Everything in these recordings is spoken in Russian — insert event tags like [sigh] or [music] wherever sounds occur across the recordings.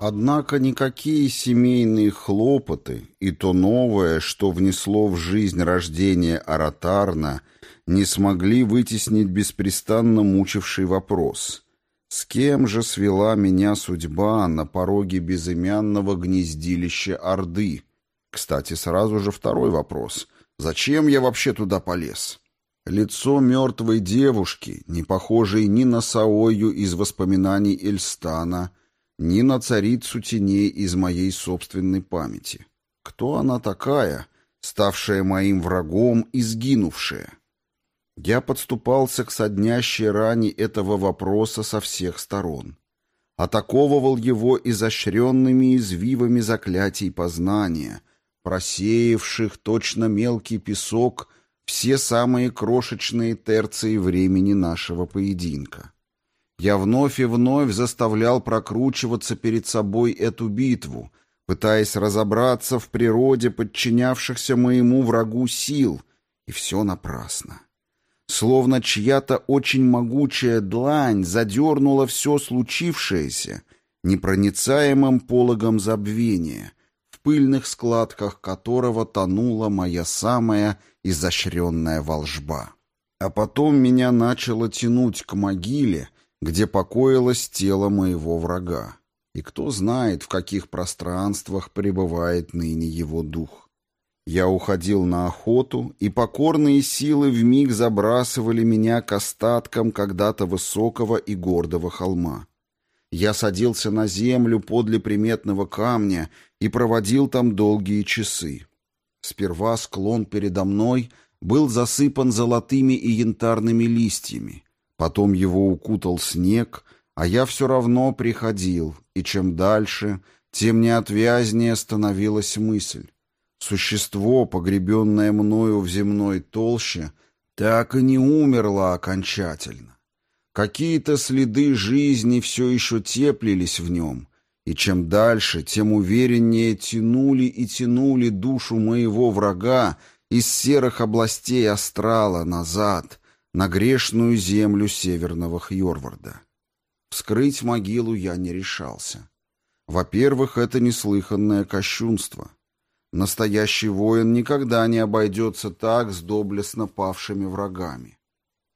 Однако никакие семейные хлопоты и то новое, что внесло в жизнь рождение Аратарна, не смогли вытеснить беспрестанно мучивший вопрос. С кем же свела меня судьба на пороге безымянного гнездилища Орды? Кстати, сразу же второй вопрос. Зачем я вообще туда полез? Лицо мертвой девушки, не похожей ни на Саою из воспоминаний Эльстана, ни на царицу теней из моей собственной памяти. Кто она такая, ставшая моим врагом и сгинувшая? Я подступался к соднящей ране этого вопроса со всех сторон. Атаковывал его изощренными извивами заклятий познания, просеявших точно мелкий песок все самые крошечные терции времени нашего поединка. Я вновь и вновь заставлял прокручиваться перед собой эту битву, пытаясь разобраться в природе подчинявшихся моему врагу сил, и все напрасно. Словно чья-то очень могучая длань задернула все случившееся непроницаемым пологом забвения, в пыльных складках которого тонула моя самая изощренная волжба. А потом меня начало тянуть к могиле, где покоилось тело моего врага. И кто знает, в каких пространствах пребывает ныне его дух. Я уходил на охоту, и покорные силы вмиг забрасывали меня к остаткам когда-то высокого и гордого холма. Я садился на землю подле приметного камня и проводил там долгие часы. Сперва склон передо мной был засыпан золотыми и янтарными листьями, Потом его укутал снег, а я все равно приходил, и чем дальше, тем неотвязнее становилась мысль. Существо, погребенное мною в земной толще, так и не умерло окончательно. Какие-то следы жизни все еще теплились в нем, и чем дальше, тем увереннее тянули и тянули душу моего врага из серых областей астрала назад, на грешную землю северного Хьорварда. Вскрыть могилу я не решался. Во-первых, это неслыханное кощунство. Настоящий воин никогда не обойдется так с доблестно павшими врагами.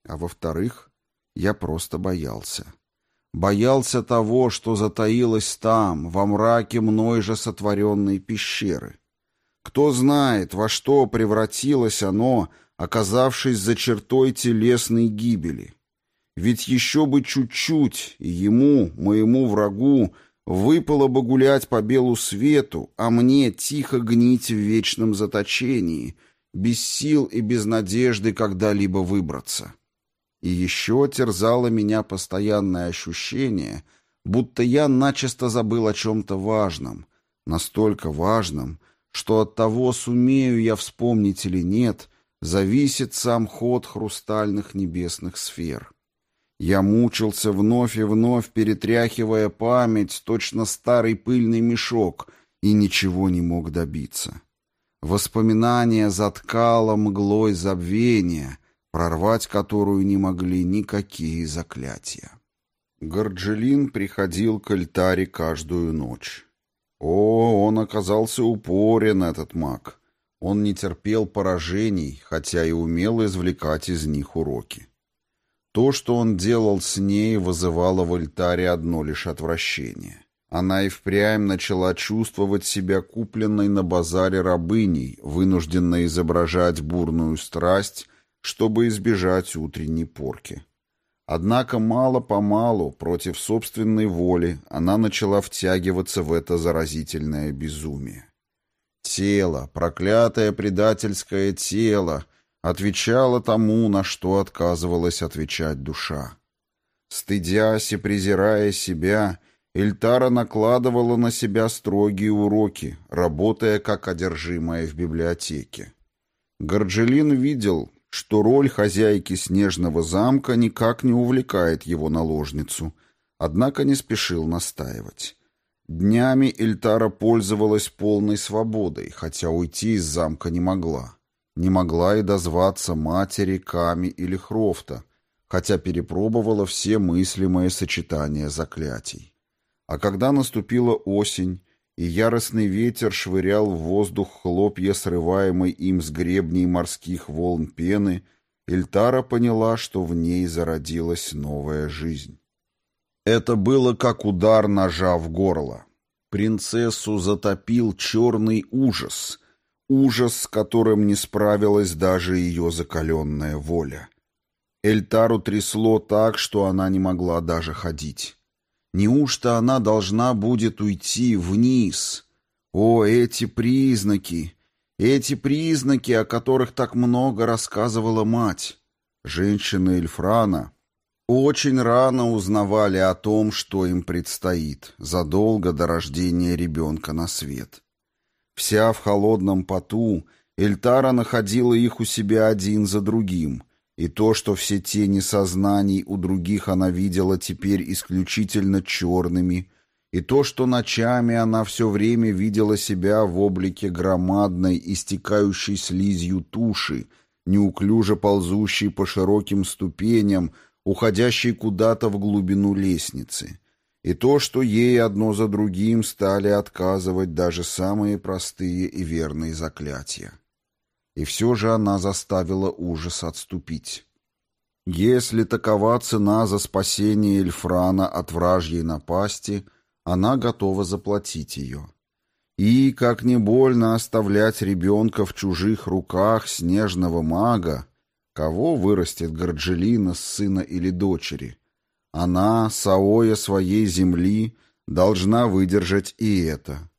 А во-вторых, я просто боялся. Боялся того, что затаилось там, во мраке мной же сотворенной пещеры. Кто знает, во что превратилось оно, оказавшись за чертой телесной гибели. Ведь еще бы чуть-чуть, ему, моему врагу, выпало бы гулять по белу свету, а мне тихо гнить в вечном заточении, без сил и без надежды когда-либо выбраться. И еще терзало меня постоянное ощущение, будто я начисто забыл о чем-то важном, настолько важном, что от того, сумею я вспомнить или нет, зависит сам ход хрустальных небесных сфер. Я мучился вновь и вновь, перетряхивая память, точно старый пыльный мешок, и ничего не мог добиться. Воспоминания заткало мглой забвения, прорвать которую не могли никакие заклятия. Горджелин приходил к альтаре каждую ночь. О, он оказался упорен, этот маг. Он не терпел поражений, хотя и умел извлекать из них уроки. То, что он делал с ней, вызывало в альтаре одно лишь отвращение. Она и впрямь начала чувствовать себя купленной на базаре рабыней, вынужденной изображать бурную страсть, чтобы избежать утренней порки. Однако мало-помалу, против собственной воли, она начала втягиваться в это заразительное безумие. Тело, проклятое предательское тело, отвечало тому, на что отказывалась отвечать душа. Стыдясь и презирая себя, Эльтара накладывала на себя строгие уроки, работая как одержимая в библиотеке. Горджелин видел, что роль хозяйки снежного замка никак не увлекает его наложницу, однако не спешил настаивать. Днями Эльтара пользовалась полной свободой, хотя уйти из замка не могла. Не могла и дозваться матери, Ками или Хрофта, хотя перепробовала все мыслимые сочетания заклятий. А когда наступила осень, и яростный ветер швырял в воздух хлопья, срываемой им с гребней морских волн пены, Эльтара поняла, что в ней зародилась новая жизнь. Это было как удар ножа в горло. Принцессу затопил черный ужас, ужас, с которым не справилась даже ее закаленная воля. Эльтару трясло так, что она не могла даже ходить. Неужто она должна будет уйти вниз? О, эти признаки! Эти признаки, о которых так много рассказывала мать. Женщины Эльфрана очень рано узнавали о том, что им предстоит, задолго до рождения ребенка на свет. Вся в холодном поту, Эльтара находила их у себя один за другим — и то, что все тени сознаний у других она видела теперь исключительно черными, и то, что ночами она все время видела себя в облике громадной, истекающей слизью туши, неуклюже ползущей по широким ступеням, уходящей куда-то в глубину лестницы, и то, что ей одно за другим стали отказывать даже самые простые и верные заклятия. И все же она заставила ужас отступить. Если такова цена за спасение Эльфрана от вражьей напасти, она готова заплатить ее. И, как не больно оставлять ребенка в чужих руках снежного мага, кого вырастет Горджелина, сына или дочери, она, Саоя своей земли, должна выдержать и это.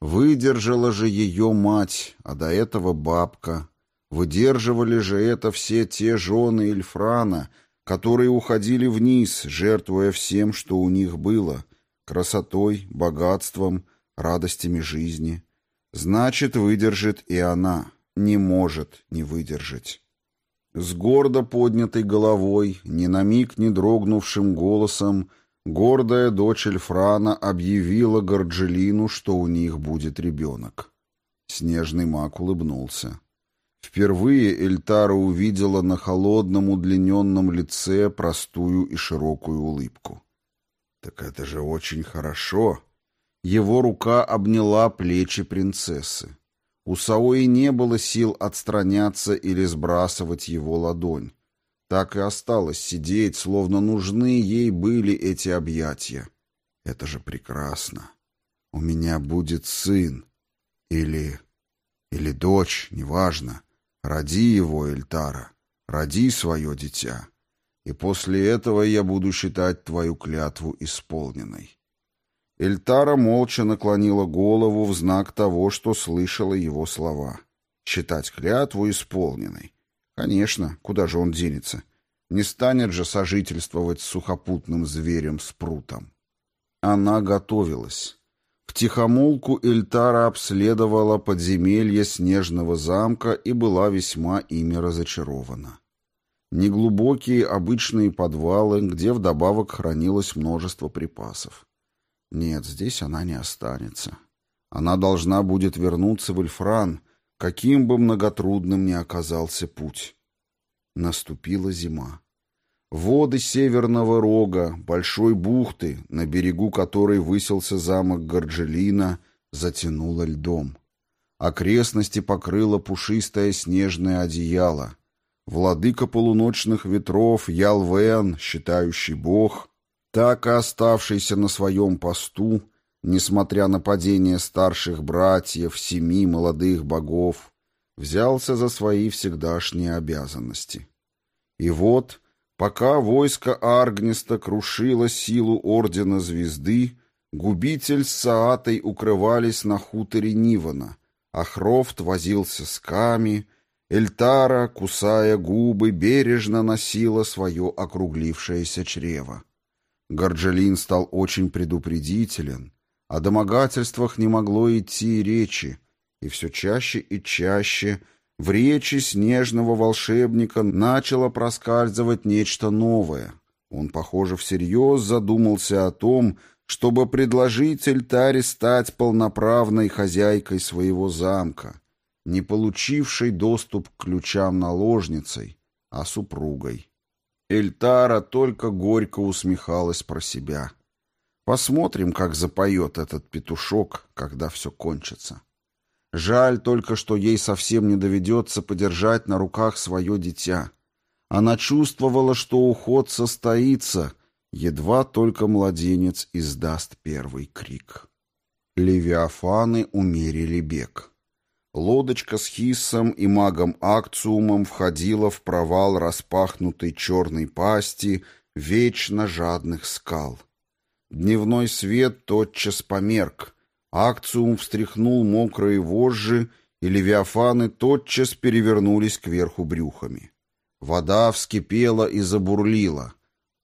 Выдержала же ее мать, а до этого бабка. Выдерживали же это все те жены Ильфрана, которые уходили вниз, жертвуя всем, что у них было, красотой, богатством, радостями жизни. Значит, выдержит и она, не может не выдержать. С гордо поднятой головой, ни на миг не дрогнувшим голосом, Гордая дочь Эльфрана объявила Горджелину, что у них будет ребенок. Снежный маг улыбнулся. Впервые Эльтара увидела на холодном удлиненном лице простую и широкую улыбку. «Так это же очень хорошо!» Его рука обняла плечи принцессы. У Саои не было сил отстраняться или сбрасывать его ладонь так и осталось сидеть, словно нужны ей были эти объятия. Это же прекрасно. У меня будет сын. Или... или дочь, неважно. Роди его, Эльтара. Роди свое дитя. И после этого я буду считать твою клятву исполненной. Эльтара молча наклонила голову в знак того, что слышала его слова. Считать клятву исполненной. Конечно, куда же он денется? Не станет же сожительствовать с сухопутным зверем Спрутом. Она готовилась. В тихомолку Эльтара обследовала подземелье снежного замка и была весьма ими разочарована. Неглубокие обычные подвалы, где вдобавок хранилось множество припасов. Нет, здесь она не останется. Она должна будет вернуться в Эльфран, каким бы многотрудным ни оказался путь. Наступила зима. Воды Северного Рога, большой бухты, на берегу которой высился замок Горджелина, затянуло льдом. Окрестности покрыло пушистое снежное одеяло. Владыка полуночных ветров Ялвен, считающий бог, так и оставшийся на своем посту, несмотря на падение старших братьев, семи молодых богов, взялся за свои всегдашние обязанности. И вот, пока войско Аргниста крушило силу Ордена Звезды, губитель с Саатой укрывались на хуторе Нивана, а Хрофт возился с Ками, Эльтара, кусая губы, бережно носила свое округлившееся чрево. Горджелин стал очень предупредителен, о домогательствах не могло идти речи, и все чаще и чаще в речи снежного волшебника начало проскальзывать нечто новое. Он, похоже, всерьез задумался о том, чтобы предложить Эльтаре стать полноправной хозяйкой своего замка, не получившей доступ к ключам наложницей, а супругой. Эльтара только горько усмехалась про себя. Посмотрим, как запоет этот петушок, когда все кончится. Жаль только, что ей совсем не доведется подержать на руках свое дитя. Она чувствовала, что уход состоится, едва только младенец издаст первый крик. Левиафаны умерили бег. Лодочка с Хиссом и магом Акциумом входила в провал распахнутой черной пасти вечно жадных скал. Дневной свет тотчас померк. Акциум встряхнул мокрые вожжи, и левиафаны тотчас перевернулись кверху брюхами. Вода вскипела и забурлила.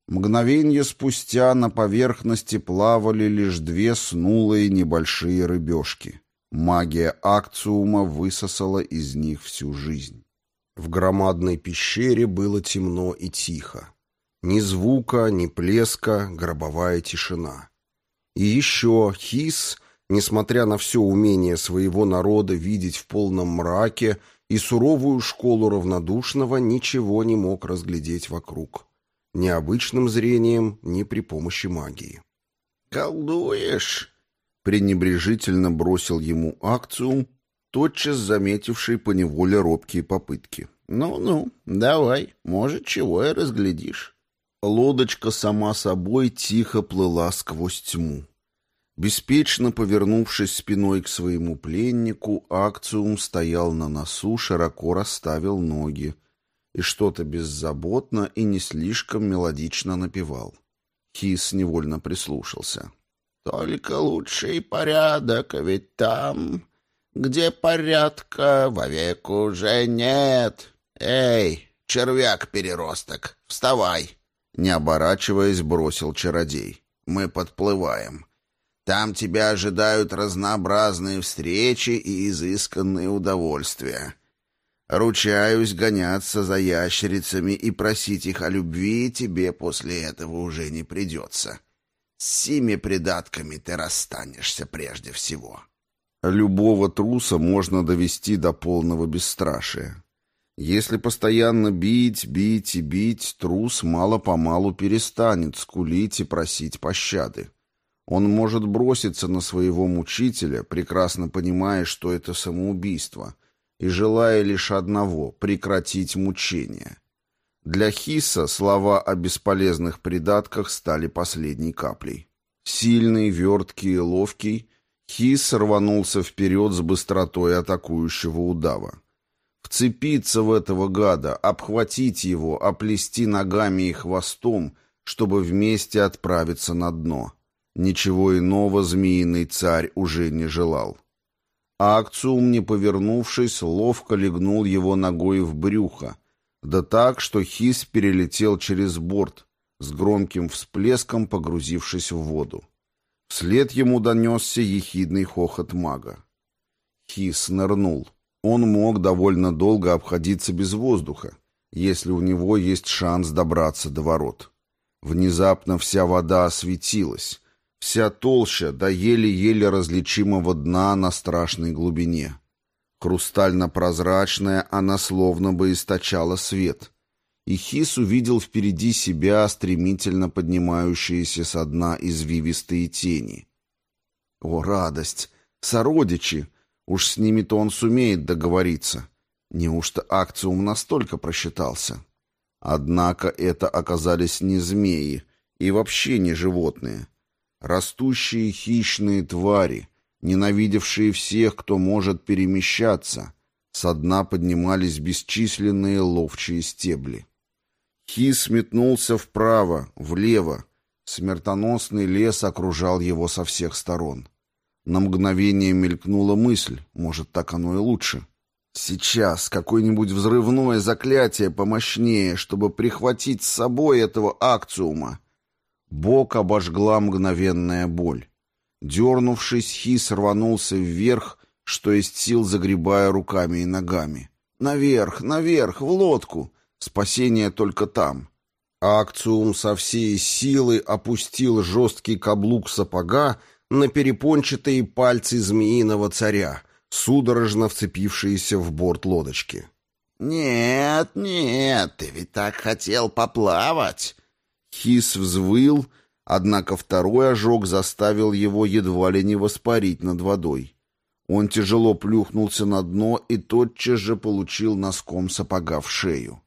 Мгновенье спустя на поверхности плавали лишь две снулые небольшие рыбешки. Магия акциума высосала из них всю жизнь. В громадной пещере было темно и тихо. Ни звука, ни плеска, гробовая тишина. И еще Хис, несмотря на все умение своего народа видеть в полном мраке и суровую школу равнодушного, ничего не мог разглядеть вокруг. Ни обычным зрением, ни при помощи магии. «Колдуешь?» — пренебрежительно бросил ему акциум, тотчас заметивший поневоле робкие попытки. «Ну-ну, давай, может, чего и разглядишь». Лодочка сама собой тихо плыла сквозь тьму. Беспечно повернувшись спиной к своему пленнику, Акциум стоял на носу, широко расставил ноги и что-то беззаботно и не слишком мелодично напевал. Хис невольно прислушался. «Только лучший порядок, ведь там, где порядка, вовек уже нет. Эй, червяк-переросток, вставай!» Не оборачиваясь, бросил чародей. «Мы подплываем. Там тебя ожидают разнообразные встречи и изысканные удовольствия. Ручаюсь гоняться за ящерицами и просить их о любви тебе после этого уже не придется. С сими придатками ты расстанешься прежде всего». Любого труса можно довести до полного бесстрашия. Если постоянно бить, бить и бить, трус мало-помалу перестанет скулить и просить пощады. Он может броситься на своего мучителя, прекрасно понимая, что это самоубийство, и желая лишь одного — прекратить мучение. Для Хиса слова о бесполезных придатках стали последней каплей. Сильный, верткий и ловкий, Хис рванулся вперед с быстротой атакующего удава. Вцепиться в этого гада, обхватить его, оплести ногами и хвостом, чтобы вместе отправиться на дно. Ничего иного змеиный царь уже не желал. Акциум, не повернувшись, ловко легнул его ногой в брюхо, да так, что Хис перелетел через борт, с громким всплеском погрузившись в воду. Вслед ему донесся ехидный хохот мага. Хис нырнул. Он мог довольно долго обходиться без воздуха, если у него есть шанс добраться до ворот. Внезапно вся вода осветилась, вся толща до еле-еле различимого дна на страшной глубине. Хрустально-прозрачная она словно бы источала свет. И Хис увидел впереди себя стремительно поднимающиеся со дна извивистые тени. О, радость! Сородичи! Уж с ними-то он сумеет договориться. Неужто акциум настолько просчитался? Однако это оказались не змеи и вообще не животные. Растущие хищные твари, ненавидевшие всех, кто может перемещаться, со дна поднимались бесчисленные ловчие стебли. Хис метнулся вправо, влево. Смертоносный лес окружал его со всех сторон. На мгновение мелькнула мысль, может, так оно и лучше. Сейчас какое-нибудь взрывное заклятие помощнее, чтобы прихватить с собой этого акциума. Бок обожгла мгновенная боль. Дернувшись, Хис рванулся вверх, что есть сил загребая руками и ногами. Наверх, наверх, в лодку. Спасение только там. Акциум со всей силы опустил жесткий каблук сапога на перепончатые пальцы змеиного царя, судорожно вцепившиеся в борт лодочки. «Нет, нет, ты ведь так хотел поплавать!» Хис взвыл, Однако второй ожог заставил его едва ли не воспарить над водой. Он тяжело плюхнулся на дно и тотчас же получил носком сапога в шею.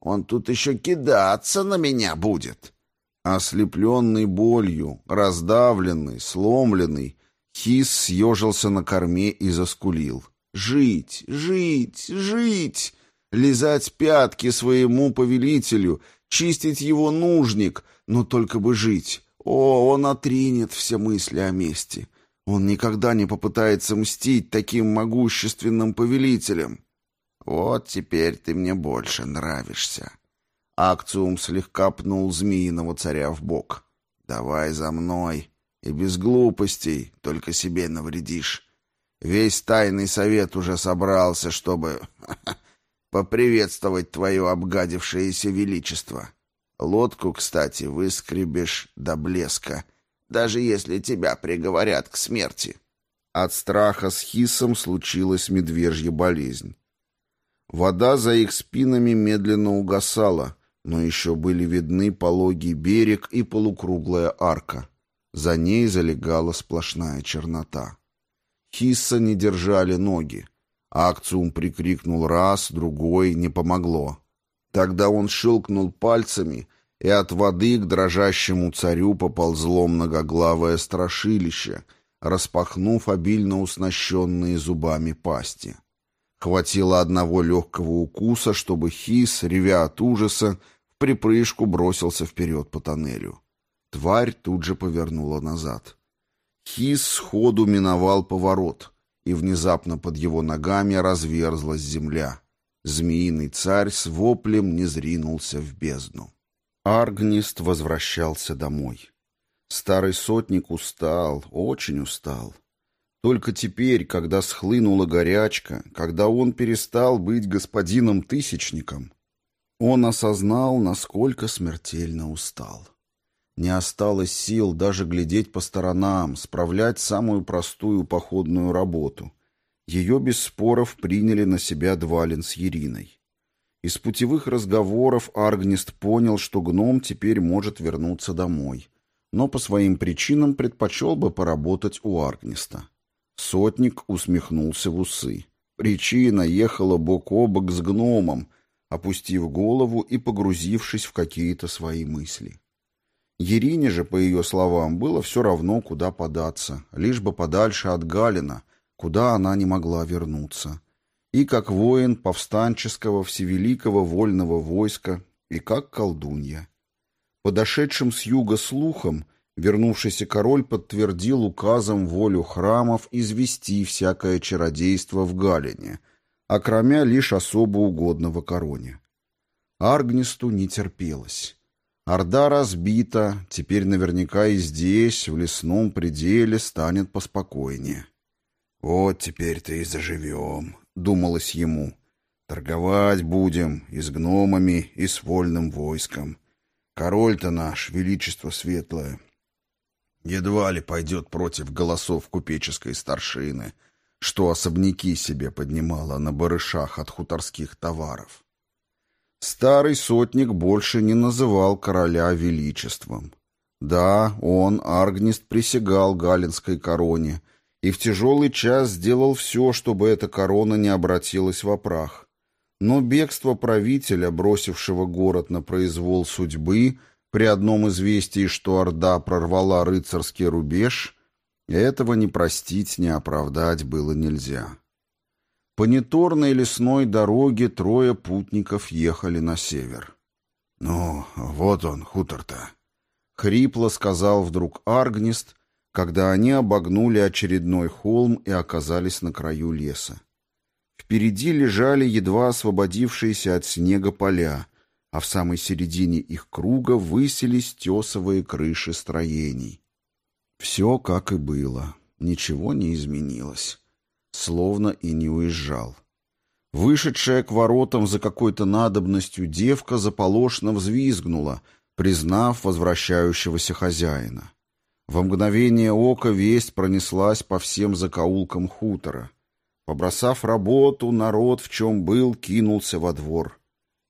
«Он тут еще кидаться на меня будет!» Ослепленный болью, раздавленный, сломленный, Хис съежился на корме и заскулил. «Жить, жить, жить!» Лизать пятки своему повелителю, чистить его нужник, но только бы жить. О, он отринет все мысли о мести. Он никогда не попытается мстить таким могущественным повелителям. Вот теперь ты мне больше нравишься. Акциум слегка пнул змеиного царя в бок. Давай за мной. И без глупостей, только себе навредишь. Весь тайный совет уже собрался, чтобы [laughs] поприветствовать твое обгадившееся величество. Лодку, кстати, выскребешь до блеска, даже если тебя приговорят к смерти. От страха с Хисом случилась медвежья болезнь. Вода за их спинами медленно угасала, но еще были видны пологий берег и полукруглая арка. За ней залегала сплошная чернота. Хисса не держали ноги. Акциум прикрикнул раз, другой, не помогло. Тогда он щелкнул пальцами, и от воды к дрожащему царю поползло многоглавое страшилище, распахнув обильно уснащенные зубами пасти. Хватило одного легкого укуса, чтобы Хис, ревя от ужаса, в припрыжку бросился вперед по тоннелю. Тварь тут же повернула назад. Хис сходу миновал поворот, и внезапно под его ногами разверзлась земля — Змеиный царь с воплем не зринулся в бездну. Аргнист возвращался домой. Старый сотник устал, очень устал. Только теперь, когда схлынула горячка, когда он перестал быть господином-тысячником, он осознал, насколько смертельно устал. Не осталось сил даже глядеть по сторонам, справлять самую простую походную работу — ее без споров приняли на себя Двалин с Ериной. Из путевых разговоров Аргнист понял, что гном теперь может вернуться домой, но по своим причинам предпочел бы поработать у Аргниста. Сотник усмехнулся в усы. Причина ехала бок о бок с гномом, опустив голову и погрузившись в какие-то свои мысли. Ерине же, по ее словам, было все равно, куда податься, лишь бы подальше от Галина — куда она не могла вернуться, и как воин повстанческого всевеликого вольного войска, и как колдунья. Подошедшим с юга слухом, вернувшийся король подтвердил указом волю храмов извести всякое чародейство в Галине, окромя лишь особо угодного короне. Аргнисту не терпелось. Орда разбита, теперь наверняка и здесь, в лесном пределе, станет поспокойнее. «Вот теперь-то и заживем», — думалось ему. «Торговать будем и с гномами, и с вольным войском. Король-то наш, величество светлое, едва ли пойдет против голосов купеческой старшины, что особняки себе поднимала на барышах от хуторских товаров». Старый сотник больше не называл короля величеством. Да, он, Аргнист, присягал галинской короне — и в тяжелый час сделал все, чтобы эта корона не обратилась в прах. Но бегство правителя, бросившего город на произвол судьбы, при одном известии, что Орда прорвала рыцарский рубеж, этого не простить, не оправдать было нельзя. По неторной лесной дороге трое путников ехали на север. «Ну, вот он, хутор-то», — хрипло сказал вдруг Аргнист, когда они обогнули очередной холм и оказались на краю леса. Впереди лежали едва освободившиеся от снега поля, а в самой середине их круга высились тесовые крыши строений. Все как и было, ничего не изменилось, словно и не уезжал. Вышедшая к воротам за какой-то надобностью девка заполошно взвизгнула, признав возвращающегося хозяина. Во мгновение ока весть пронеслась по всем закоулкам хутора. Побросав работу, народ, в чем был, кинулся во двор.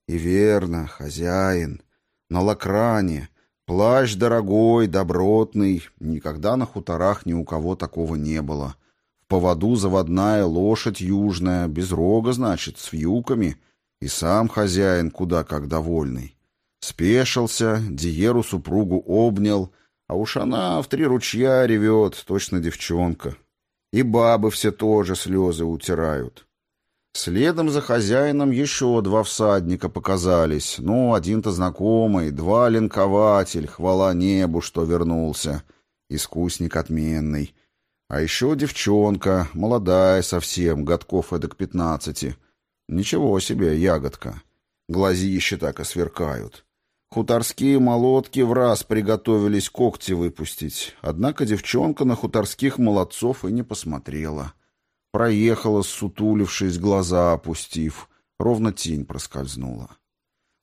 И верно, хозяин, на лакране, Плащ дорогой, добротный, никогда на хуторах ни у кого такого не было. В поводу заводная лошадь южная, без рога, значит, с вьюками, и сам хозяин куда как довольный. Спешился, Диеру супругу обнял, а уж она в три ручья ревет, точно девчонка. И бабы все тоже слезы утирают. Следом за хозяином еще два всадника показались. Ну, один-то знакомый, два линкователь, хвала небу, что вернулся. Искусник отменный. А еще девчонка, молодая совсем, годков эдак пятнадцати. Ничего себе, ягодка. Глазища так и сверкают. Хуторские молотки в раз приготовились когти выпустить. Однако девчонка на хуторских молодцов и не посмотрела. — Проехала, сутулившись, глаза опустив. Ровно тень проскользнула.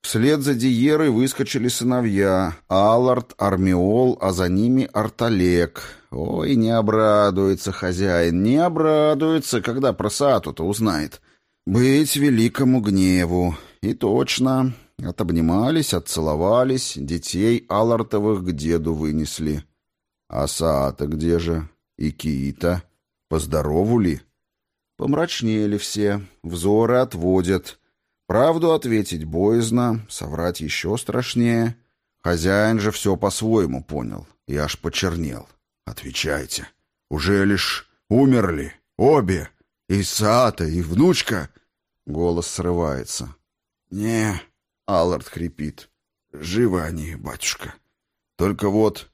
Вслед за Диерой выскочили сыновья Аллард, Армиол, а за ними Арталек. Ой, не обрадуется хозяин, не обрадуется, когда про Сату-то узнает. Быть великому гневу. И точно, отобнимались, отцеловались, детей Аллартовых к деду вынесли. А Саата где же? И Киита? Поздорову Помрачнели все, взоры отводят. Правду ответить боязно, соврать еще страшнее. Хозяин же все по-своему понял и аж почернел. «Отвечайте, уже лишь умерли обе, и Саата, и внучка?» Голос срывается. «Не», — Аллард хрипит, — «живы они, батюшка. Только вот...»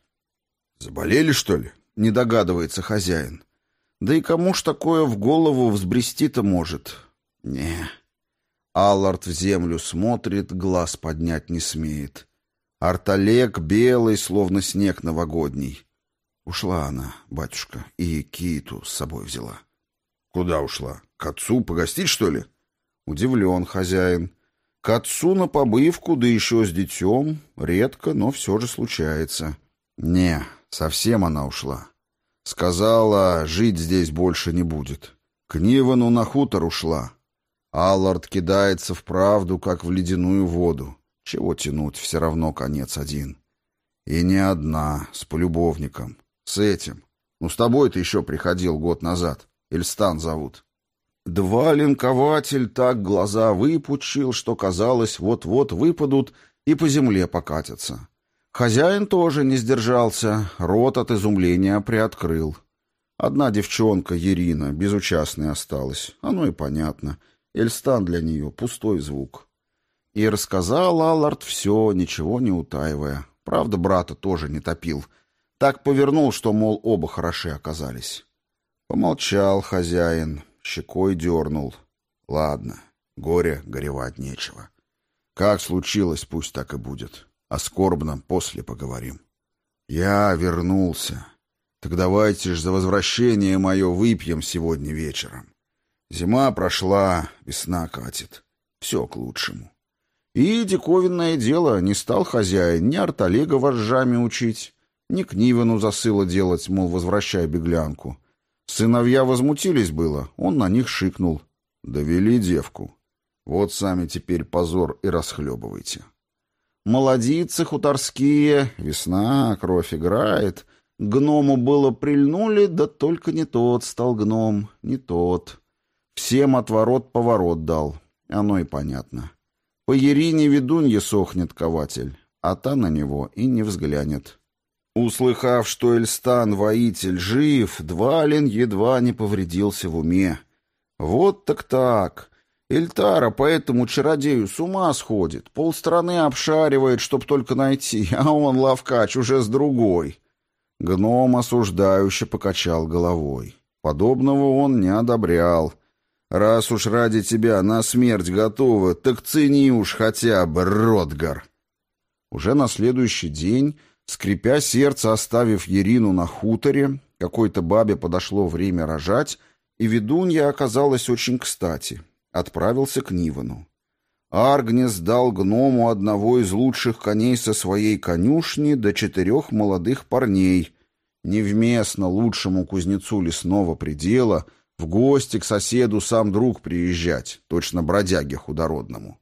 «Заболели, что ли?» — не догадывается хозяин. Да и кому ж такое в голову взбрести-то может? Не. Аллард в землю смотрит, глаз поднять не смеет. Арталек белый, словно снег новогодний. Ушла она, батюшка, и Киту с собой взяла. Куда ушла? К отцу погостить, что ли? Удивлен хозяин. К отцу на побывку, да еще с детем. Редко, но все же случается. Не, совсем она ушла. Сказала, жить здесь больше не будет. К Нивану на хутор ушла. Аллард кидается в правду, как в ледяную воду. Чего тянуть, все равно конец один. И не одна, с полюбовником. С этим. Ну, с тобой-то еще приходил год назад. Ильстан зовут. Два линкователь так глаза выпучил, что казалось, вот-вот выпадут и по земле покатятся. Хозяин тоже не сдержался, рот от изумления приоткрыл. Одна девчонка, Ирина, безучастной осталась. Оно и понятно. Эльстан для нее — пустой звук. И рассказал Аллард все, ничего не утаивая. Правда, брата тоже не топил. Так повернул, что, мол, оба хороши оказались. Помолчал хозяин, щекой дернул. Ладно, горе горевать нечего. Как случилось, пусть так и будет. О скорбном после поговорим. Я вернулся. Так давайте ж за возвращение мое выпьем сегодня вечером. Зима прошла, весна катит. Все к лучшему. И диковинное дело, не стал хозяин ни Арталега вожжами учить, ни к Нивану засыло делать, мол, возвращай беглянку. Сыновья возмутились было, он на них шикнул. Довели девку. Вот сами теперь позор и расхлебывайте. Молодицы хуторские, весна, кровь играет. Гному было прильнули, да только не тот стал гном, не тот. Всем отворот-поворот дал, оно и понятно. По Ерине ведунье сохнет кователь, а та на него и не взглянет. Услыхав, что Эльстан, воитель, жив, Двалин едва не повредился в уме. Вот так так, Эльтара по этому чародею с ума сходит, полстраны обшаривает, чтоб только найти, а он, лавкач, уже с другой. Гном осуждающе покачал головой. Подобного он не одобрял. Раз уж ради тебя на смерть готова, так цени уж хотя бы, Ротгар. Уже на следующий день, скрипя сердце, оставив Ерину на хуторе, какой-то бабе подошло время рожать, и ведунья оказалась очень кстати отправился к Нивану. Аргнес дал гному одного из лучших коней со своей конюшни до четырех молодых парней, невместно лучшему кузнецу лесного предела в гости к соседу сам друг приезжать, точно бродяге худородному.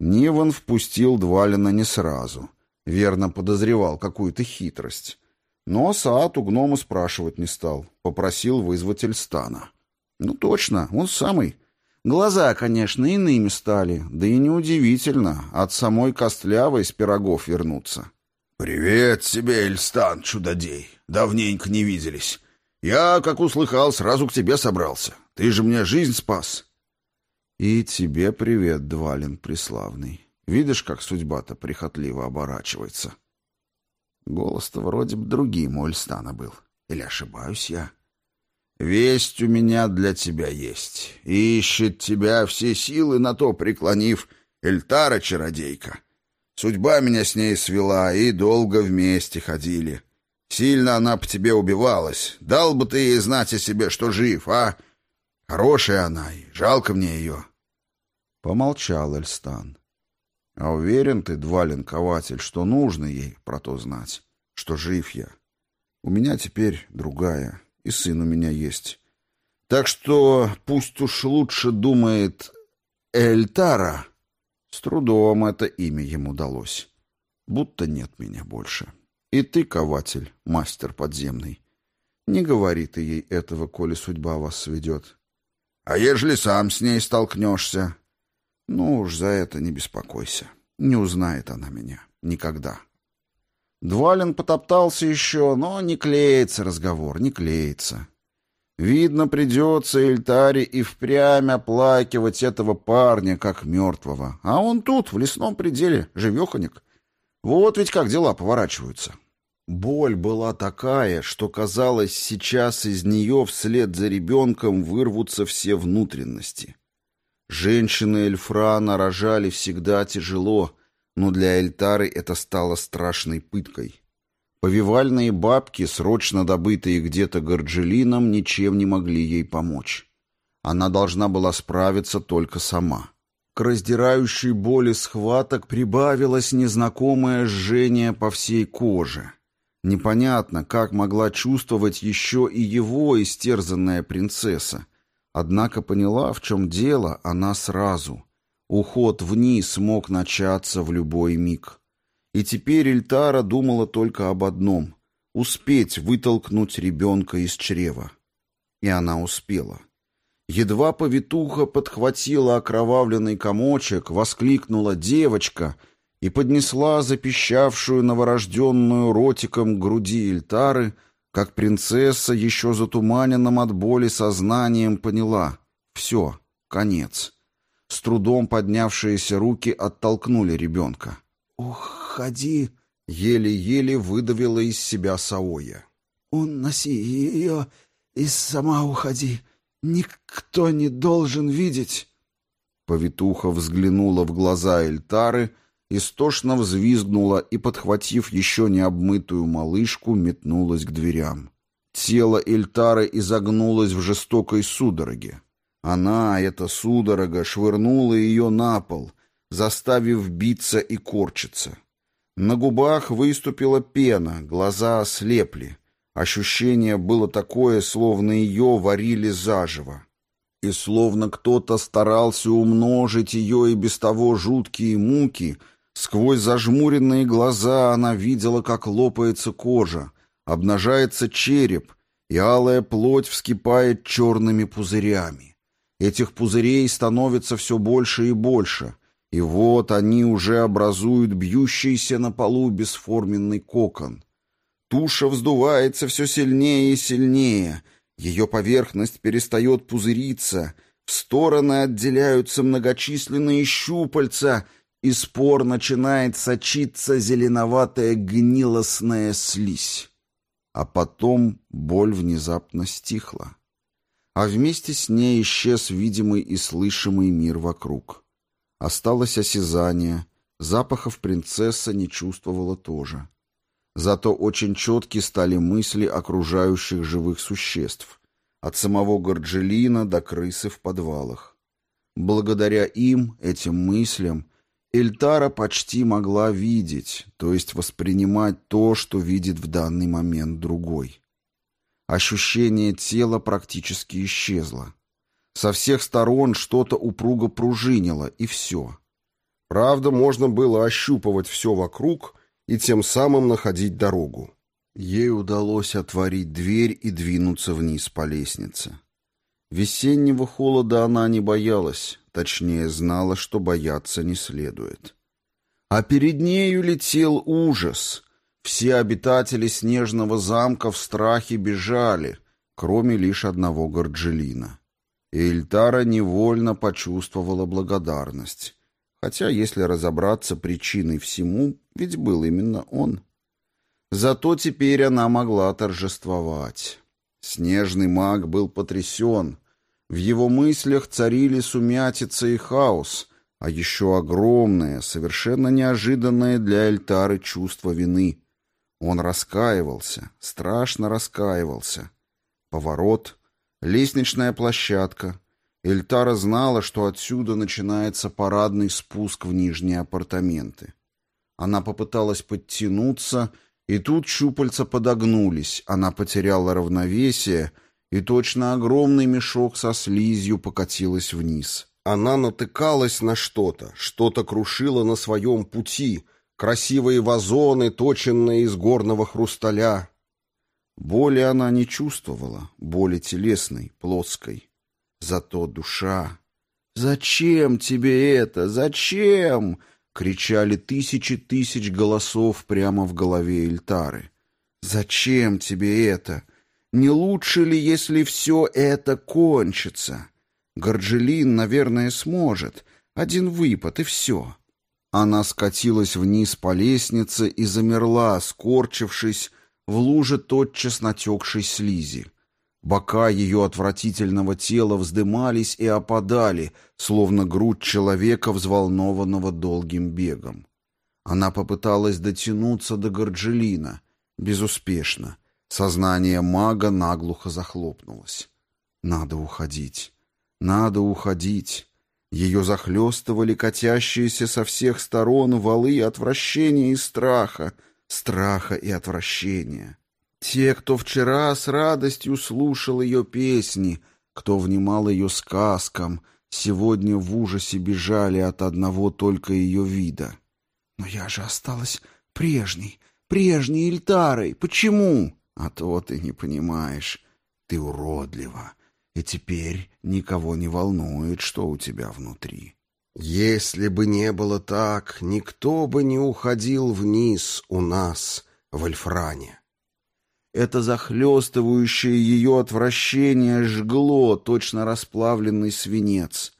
Ниван впустил Двалина не сразу. Верно подозревал какую-то хитрость. Но Саат у гнома спрашивать не стал. Попросил вызвать Эльстана. Ну точно, он самый. Глаза, конечно, иными стали. Да и неудивительно, от самой костлявой с пирогов вернуться. «Привет тебе, Эльстан, чудодей. Давненько не виделись. Я, как услыхал, сразу к тебе собрался. Ты же мне жизнь спас». «И тебе привет, Двалин Преславный. Видишь, как судьба-то прихотливо оборачивается?» Голос-то вроде бы другим у Эльстана был. Или ошибаюсь я? «Весть у меня для тебя есть. Ищет тебя все силы на то преклонив Эльтара-чародейка. Судьба меня с ней свела, и долго вместе ходили. Сильно она по тебе убивалась. Дал бы ты ей знать о себе, что жив, а? Хорошая она, и жалко мне ее». Помолчал Эльстан. А уверен ты, Двалин Кователь, что нужно ей про то знать, что жив я. У меня теперь другая, и сын у меня есть. Так что пусть уж лучше думает Эльтара. С трудом это имя ему далось. Будто нет меня больше. И ты, Кователь, мастер подземный. Не говори ты ей этого, коли судьба вас сведет. А ежели сам с ней столкнешься? Ну уж за это не беспокойся. Не узнает она меня. Никогда. Двалин потоптался еще, но не клеится разговор, не клеится. Видно, придется Эльтаре и впрямь оплакивать этого парня, как мертвого. А он тут, в лесном пределе, живеханик. Вот ведь как дела поворачиваются. Боль была такая, что, казалось, сейчас из нее вслед за ребенком вырвутся все внутренности. Женщины Эльфрана рожали всегда тяжело, но для Эльтары это стало страшной пыткой. Повивальные бабки, срочно добытые где-то Горджелином, ничем не могли ей помочь. Она должна была справиться только сама. К раздирающей боли схваток прибавилось незнакомое жжение по всей коже. Непонятно, как могла чувствовать еще и его истерзанная принцесса, Однако поняла, в чем дело, она сразу. Уход вниз мог начаться в любой миг. И теперь Эльтара думала только об одном — успеть вытолкнуть ребенка из чрева. И она успела. Едва повитуха подхватила окровавленный комочек, воскликнула «девочка» и поднесла запищавшую новорожденную ротиком к груди Эльтары — как принцесса, еще затуманенным от боли сознанием, поняла — все, конец. С трудом поднявшиеся руки оттолкнули ребенка. «Уходи!» — еле-еле выдавила из себя Саоя. «Уноси ее и сама уходи. Никто не должен видеть!» Повитуха взглянула в глаза Эльтары — истошно взвизгнула и, подхватив еще не обмытую малышку, метнулась к дверям. Тело Эльтары изогнулось в жестокой судороге. Она, эта судорога, швырнула ее на пол, заставив биться и корчиться. На губах выступила пена, глаза ослепли. Ощущение было такое, словно ее варили заживо. И словно кто-то старался умножить ее и без того жуткие муки — Сквозь зажмуренные глаза она видела, как лопается кожа, обнажается череп, и алая плоть вскипает черными пузырями. Этих пузырей становится все больше и больше, и вот они уже образуют бьющийся на полу бесформенный кокон. Туша вздувается все сильнее и сильнее, ее поверхность перестает пузыриться, в стороны отделяются многочисленные щупальца — и спор начинает сочиться зеленоватая гнилостная слизь. А потом боль внезапно стихла. А вместе с ней исчез видимый и слышимый мир вокруг. Осталось осязание, запахов принцесса не чувствовала тоже. Зато очень четки стали мысли окружающих живых существ, от самого Горджелина до крысы в подвалах. Благодаря им, этим мыслям, Эльтара почти могла видеть, то есть воспринимать то, что видит в данный момент другой. Ощущение тела практически исчезло. Со всех сторон что-то упруго пружинило, и все. Правда, можно было ощупывать все вокруг и тем самым находить дорогу. Ей удалось отворить дверь и двинуться вниз по лестнице. Весеннего холода она не боялась, точнее знала, что бояться не следует. А перед нею летел ужас. Все обитатели снежного замка в страхе бежали, кроме лишь одного Горджелина. И Эльтара невольно почувствовала благодарность. Хотя, если разобраться причиной всему, ведь был именно он. Зато теперь она могла торжествовать. Снежный маг был потрясен. В его мыслях царили сумятица и хаос, а еще огромное, совершенно неожиданное для Эльтары чувство вины. Он раскаивался, страшно раскаивался. Поворот, лестничная площадка. Эльтара знала, что отсюда начинается парадный спуск в нижние апартаменты. Она попыталась подтянуться и тут щупальца подогнулись, она потеряла равновесие, и точно огромный мешок со слизью покатилась вниз. Она натыкалась на что-то, что-то крушило на своем пути, красивые вазоны, точенные из горного хрусталя. Боли она не чувствовала, боли телесной, плоской. Зато душа... «Зачем тебе это? Зачем?» Кричали тысячи тысяч голосов прямо в голове Эльтары. «Зачем тебе это? Не лучше ли, если все это кончится? Горджелин, наверное, сможет. Один выпад, и все». Она скатилась вниз по лестнице и замерла, скорчившись в луже тотчас натекшей слизи. Бока ее отвратительного тела вздымались и опадали, словно грудь человека, взволнованного долгим бегом. Она попыталась дотянуться до Горджелина. Безуспешно. Сознание мага наглухо захлопнулось. Надо уходить. Надо уходить. Ее захлестывали катящиеся со всех сторон валы отвращения и страха, страха и отвращения. Те, кто вчера с радостью слушал ее песни, кто внимал ее сказкам, сегодня в ужасе бежали от одного только ее вида. «Но я же осталась прежней, прежней Ильтарой. Почему?» «А то ты не понимаешь. Ты уродлива, и теперь никого не волнует, что у тебя внутри». «Если бы не было так, никто бы не уходил вниз у нас в Альфране». Это захлестывающее ее отвращение жгло точно расплавленный свинец,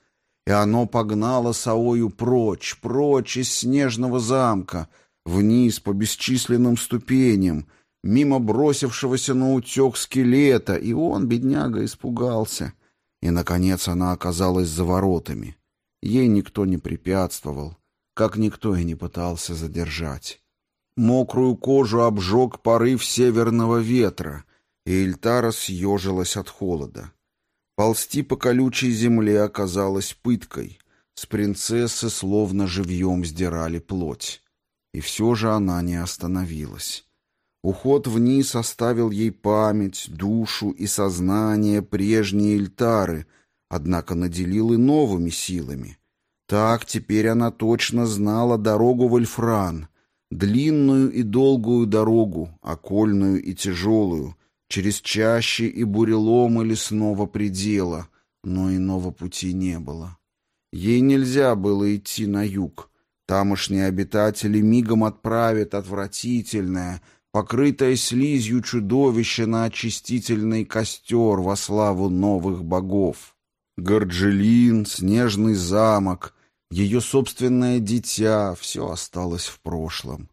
и оно погнало Саою прочь, прочь из снежного замка, вниз по бесчисленным ступеням, мимо бросившегося на утек скелета, и он, бедняга, испугался. И, наконец, она оказалась за воротами. Ей никто не препятствовал, как никто и не пытался задержать. Мокрую кожу обжег порыв северного ветра, и Эльтара съежилась от холода. Ползти по колючей земле оказалось пыткой. С принцессы словно живьем сдирали плоть. И все же она не остановилась. Уход вниз оставил ей память, душу и сознание прежней Эльтары, однако наделил и новыми силами. Так теперь она точно знала дорогу в Эльфран — Длинную и долгую дорогу, окольную и тяжелую, через чащи и буреломы лесного предела, но иного пути не было. Ей нельзя было идти на юг. Тамошние обитатели мигом отправят отвратительное, покрытое слизью чудовище на очистительный костер во славу новых богов. Горджелин, снежный замок, ее собственное дитя, все осталось в прошлом.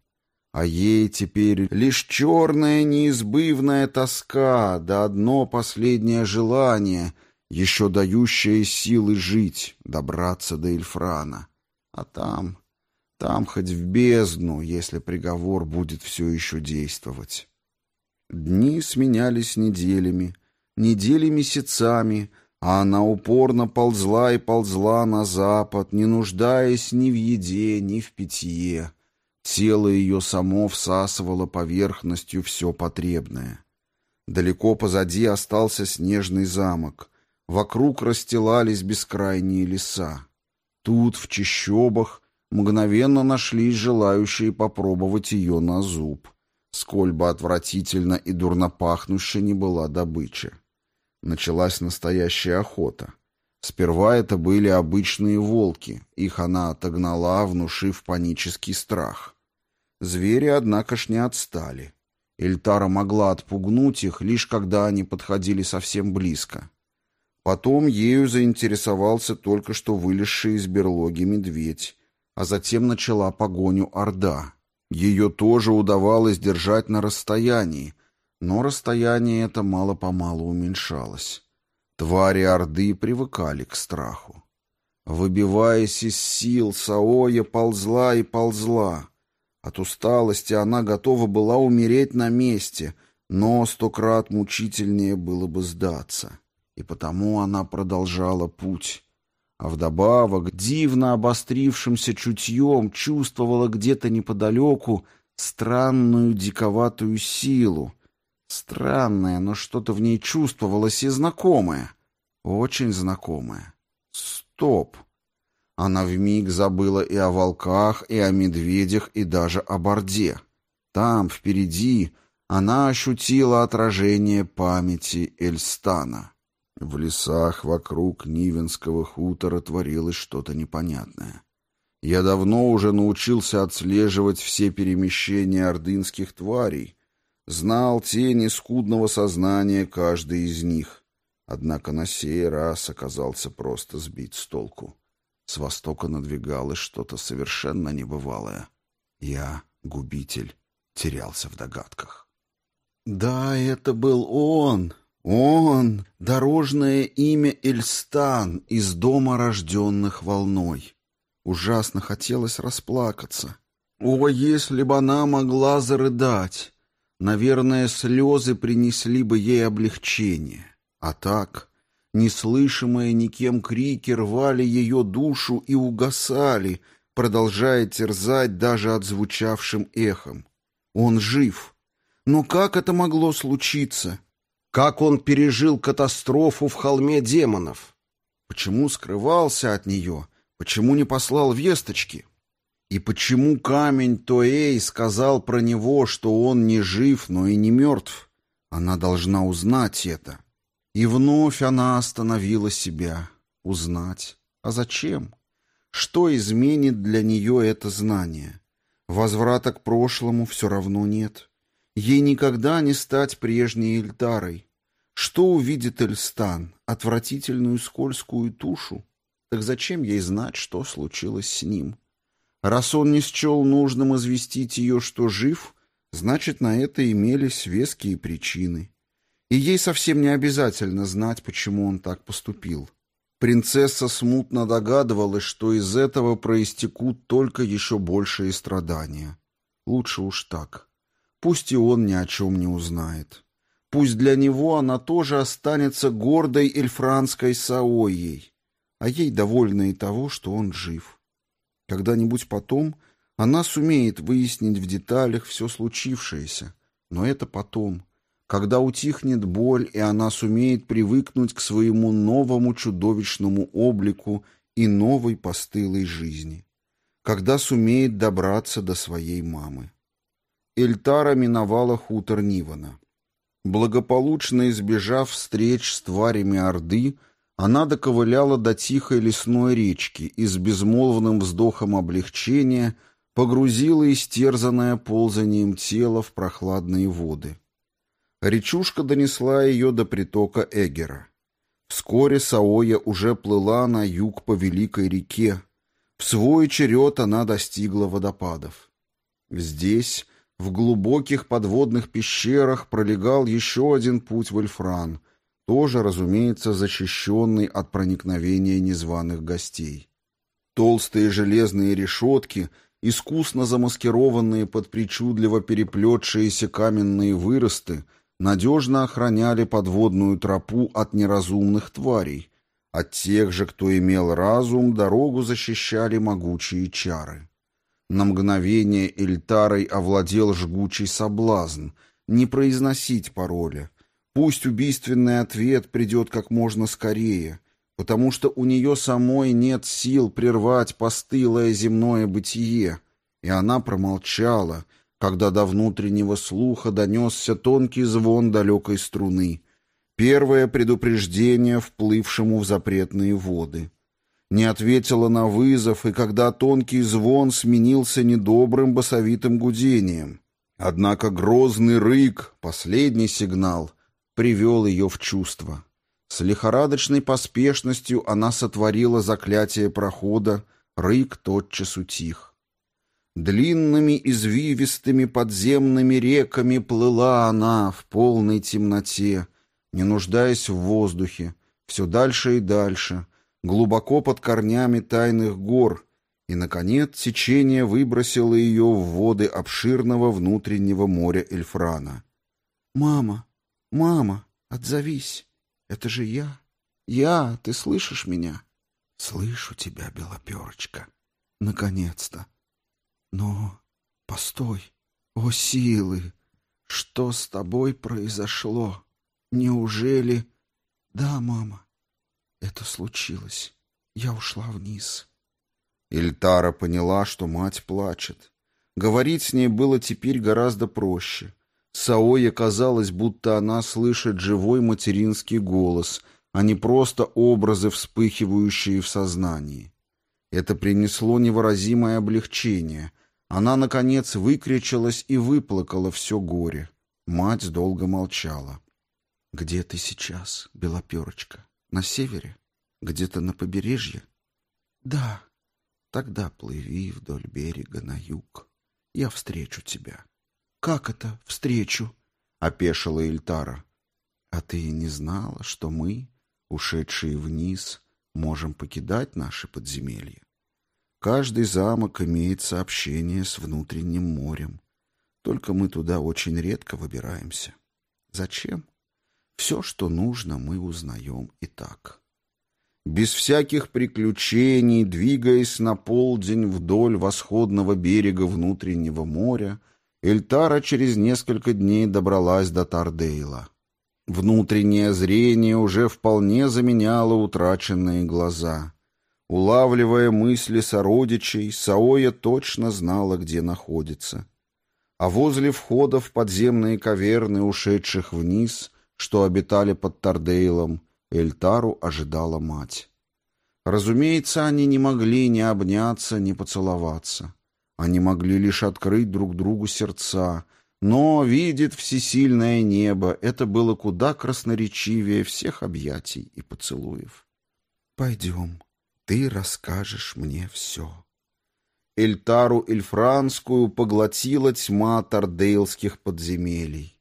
А ей теперь лишь черная неизбывная тоска, да одно последнее желание, еще дающее силы жить, добраться до Эльфрана. А там, там хоть в бездну, если приговор будет все еще действовать. Дни сменялись неделями, недели месяцами, а она упорно ползла и ползла на запад, не нуждаясь ни в еде, ни в питье. Тело ее само всасывало поверхностью все потребное. Далеко позади остался снежный замок. Вокруг расстилались бескрайние леса. Тут, в чащобах, мгновенно нашлись желающие попробовать ее на зуб, сколь бы отвратительно и дурно пахнущая не была добыча. Началась настоящая охота. Сперва это были обычные волки, их она отогнала, внушив панический страх. Звери, однако ж, не отстали. Эльтара могла отпугнуть их, лишь когда они подходили совсем близко. Потом ею заинтересовался только что вылезший из берлоги медведь, а затем начала погоню орда. Ее тоже удавалось держать на расстоянии, но расстояние это мало-помалу уменьшалось. Твари Орды привыкали к страху. Выбиваясь из сил, Саоя ползла и ползла. От усталости она готова была умереть на месте, но сто крат мучительнее было бы сдаться. И потому она продолжала путь. А вдобавок, дивно обострившимся чутьем, чувствовала где-то неподалеку странную диковатую силу, Странное, но что-то в ней чувствовалось и знакомое. Очень знакомое. Стоп. Она вмиг забыла и о волках, и о медведях, и даже о борде. Там, впереди, она ощутила отражение памяти Эльстана. В лесах вокруг Нивенского хутора творилось что-то непонятное. Я давно уже научился отслеживать все перемещения ордынских тварей, Знал тени скудного сознания каждый из них. Однако на сей раз оказался просто сбит с толку. С востока надвигалось что-то совершенно небывалое. Я, губитель, терялся в догадках. Да, это был он, он, дорожное имя Эльстан из дома рожденных волной. Ужасно хотелось расплакаться. О, если бы она могла зарыдать! Наверное, слезы принесли бы ей облегчение. А так, неслышимые никем крики рвали ее душу и угасали, продолжая терзать даже отзвучавшим эхом. Он жив. Но как это могло случиться? Как он пережил катастрофу в холме демонов? Почему скрывался от нее? Почему не послал весточки? И почему камень Тоэй сказал про него, что он не жив, но и не мертв? Она должна узнать это. И вновь она остановила себя. Узнать. А зачем? Что изменит для нее это знание? Возврата к прошлому все равно нет. Ей никогда не стать прежней Эльтарой. Что увидит Эльстан? Отвратительную скользкую тушу? Так зачем ей знать, что случилось с ним? Раз он не счел нужным известить ее, что жив, значит, на это имелись веские причины. И ей совсем не обязательно знать, почему он так поступил. Принцесса смутно догадывалась, что из этого проистекут только еще большие страдания. Лучше уж так. Пусть и он ни о чем не узнает. Пусть для него она тоже останется гордой эльфранской Саоей, а ей довольна и того, что он жив. Когда-нибудь потом она сумеет выяснить в деталях все случившееся, но это потом, когда утихнет боль, и она сумеет привыкнуть к своему новому чудовищному облику и новой постылой жизни, когда сумеет добраться до своей мамы. Эльтара миновала хутор Нивана. Благополучно избежав встреч с тварями Орды, она доковыляла до тихой лесной речки и с безмолвным вздохом облегчения погрузила истерзанное ползанием тело в прохладные воды. Речушка донесла ее до притока Эгера. Вскоре Саоя уже плыла на юг по великой реке. В свой черед она достигла водопадов. Здесь, в глубоких подводных пещерах, пролегал еще один путь в Эльфран — тоже, разумеется, защищенный от проникновения незваных гостей. Толстые железные решетки, искусно замаскированные под причудливо переплетшиеся каменные выросты, надежно охраняли подводную тропу от неразумных тварей. От тех же, кто имел разум, дорогу защищали могучие чары. На мгновение Эльтарой овладел жгучий соблазн не произносить пароля — Пусть убийственный ответ придет как можно скорее, потому что у нее самой нет сил прервать постылое земное бытие, и она промолчала, когда до внутреннего слуха донесся тонкий звон далекой струны, первое предупреждение вплывшему в запретные воды. Не ответила на вызов, и когда тонкий звон сменился недобрым басовитым гудением. Однако грозный рык, последний сигнал, привел ее в чувство. С лихорадочной поспешностью она сотворила заклятие прохода, рык тотчас утих. Длинными извивистыми подземными реками плыла она в полной темноте, не нуждаясь в воздухе, все дальше и дальше, глубоко под корнями тайных гор, и, наконец, течение выбросило ее в воды обширного внутреннего моря Эльфрана. «Мама, мама, отзовись!» Это же я. Я, ты слышишь меня? Слышу тебя, белоперочка. Наконец-то. Но постой. О, силы! Что с тобой произошло? Неужели... Да, мама, это случилось. Я ушла вниз. Ильтара поняла, что мать плачет. Говорить с ней было теперь гораздо проще. Саое казалось, будто она слышит живой материнский голос, а не просто образы, вспыхивающие в сознании. Это принесло невыразимое облегчение. Она, наконец, выкричалась и выплакала все горе. Мать долго молчала. «Где ты сейчас, Белоперочка? На севере? Где-то на побережье?» «Да. Тогда плыви вдоль берега на юг. Я встречу тебя». «Как это встречу?» — опешила Ильтара. «А ты не знала, что мы, ушедшие вниз, можем покидать наши подземелья? Каждый замок имеет сообщение с внутренним морем. Только мы туда очень редко выбираемся. Зачем? Все, что нужно, мы узнаем и так». Без всяких приключений, двигаясь на полдень вдоль восходного берега внутреннего моря, Эльтара через несколько дней добралась до Тардейла. Внутреннее зрение уже вполне заменяло утраченные глаза. Улавливая мысли сородичей, Саоя точно знала, где находится. А возле входа в подземные каверны, ушедших вниз, что обитали под Тардейлом, Эльтару ожидала мать. Разумеется, они не могли ни обняться, ни поцеловаться. Они могли лишь открыть друг другу сердца, но, видит всесильное небо, это было куда красноречивее всех объятий и поцелуев. «Пойдем, ты расскажешь мне все». Эльтару Эльфранскую поглотила тьма тардейлских подземелий.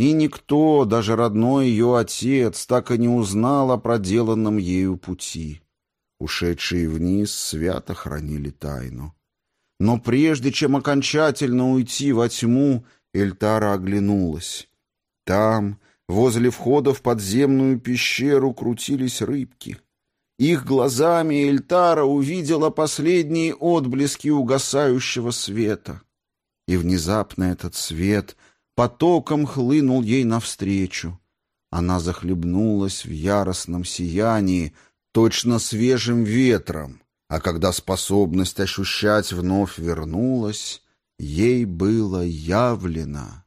И никто, даже родной ее отец, так и не узнал о проделанном ею пути. Ушедшие вниз свято хранили тайну. Но прежде чем окончательно уйти во тьму, Эльтара оглянулась. Там, возле входа в подземную пещеру, крутились рыбки. Их глазами Эльтара увидела последние отблески угасающего света. И внезапно этот свет потоком хлынул ей навстречу. Она захлебнулась в яростном сиянии, точно свежим ветром, а когда способность ощущать вновь вернулась, ей было явлено,